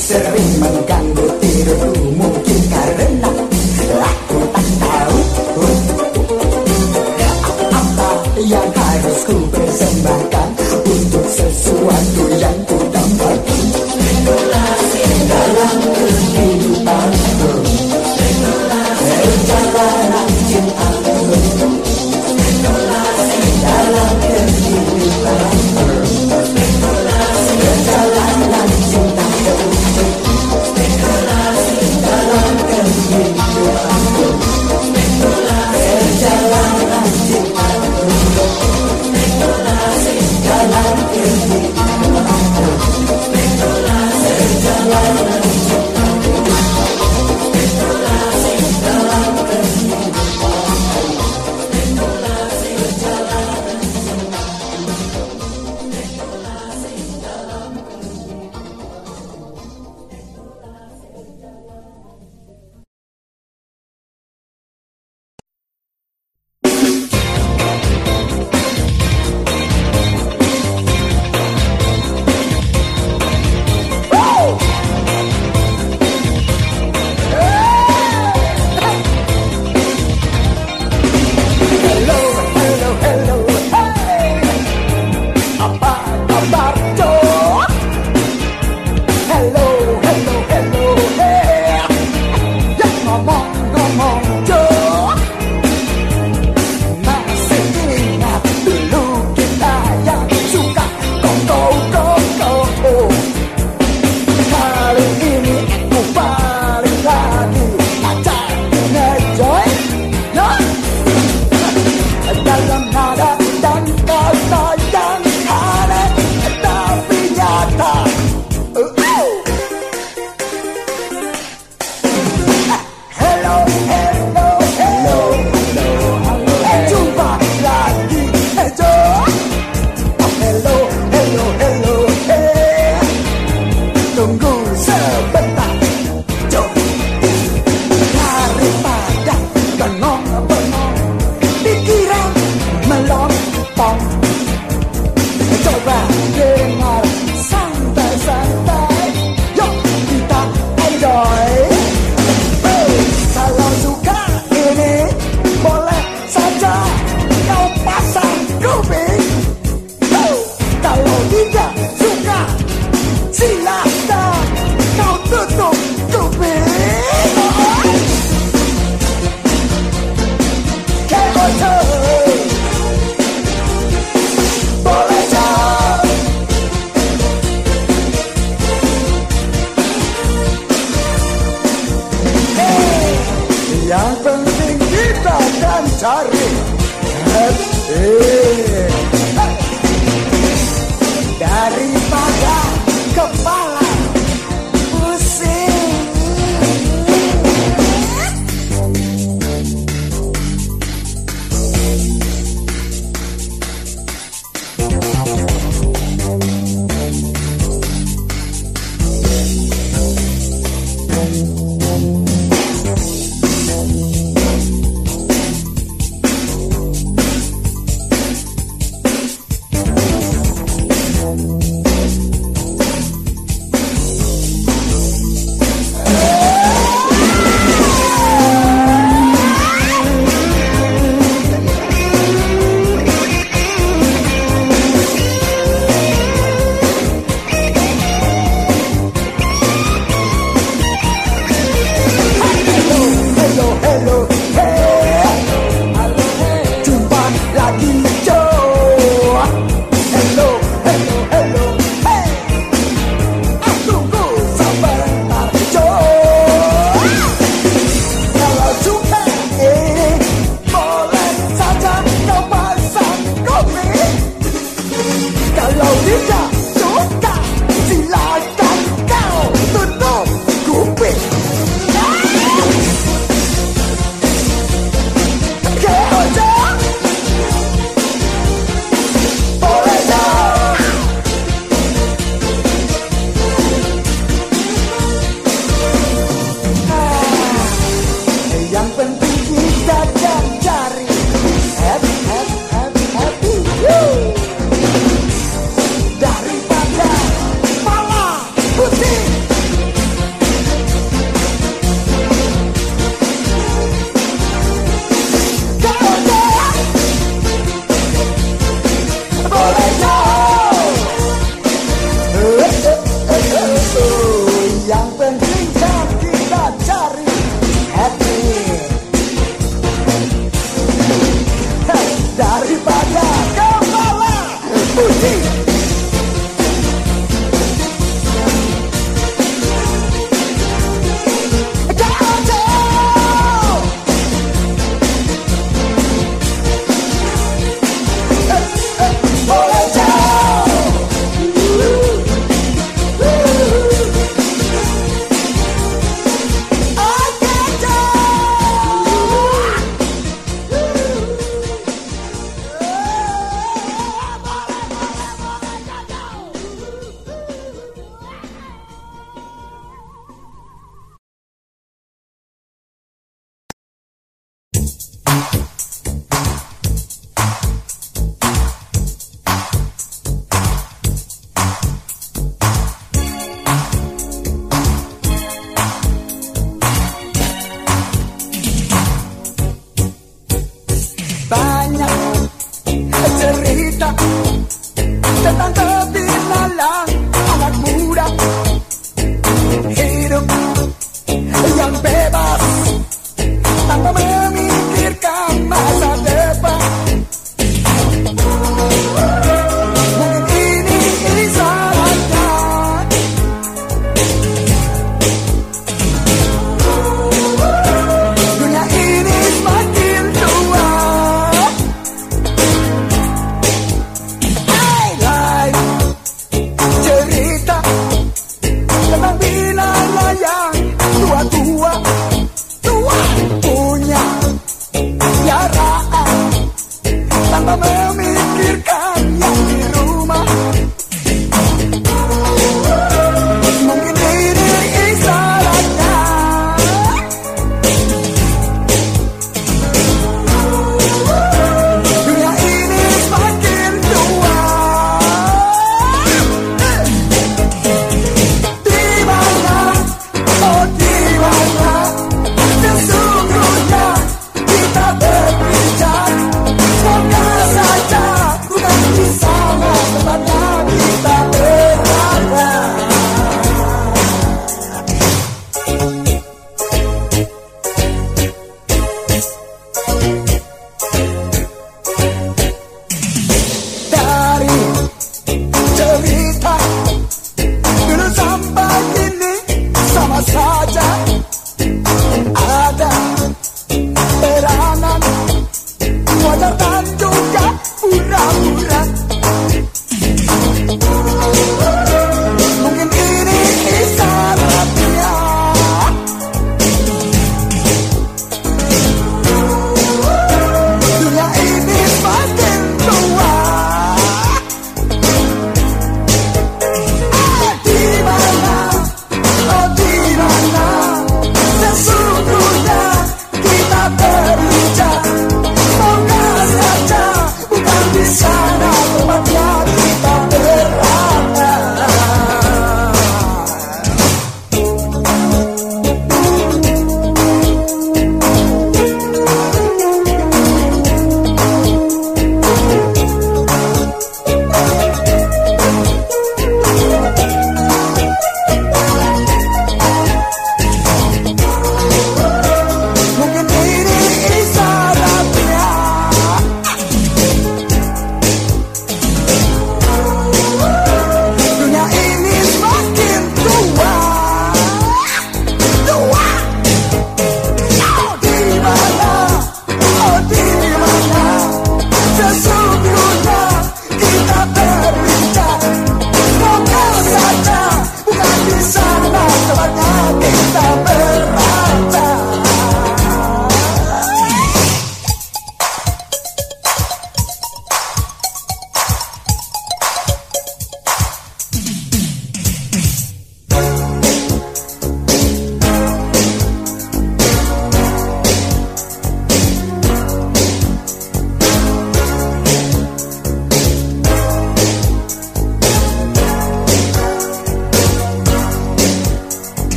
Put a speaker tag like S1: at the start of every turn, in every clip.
S1: Observé mancando tiro humo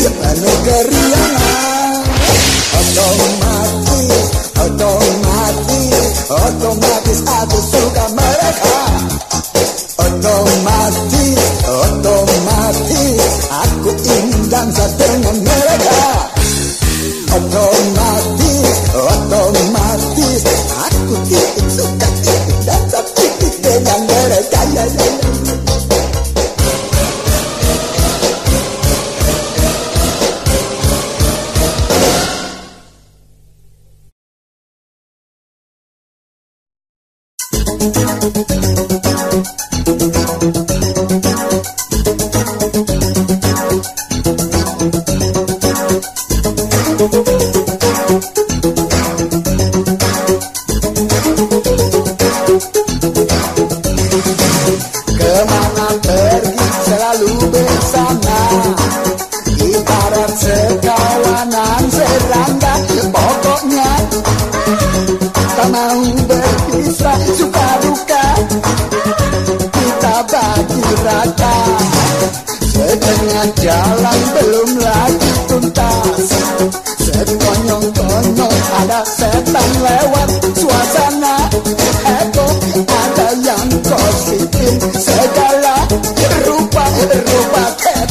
S1: sebalik keriangan otomatis otomatis otomatis aku de ropa que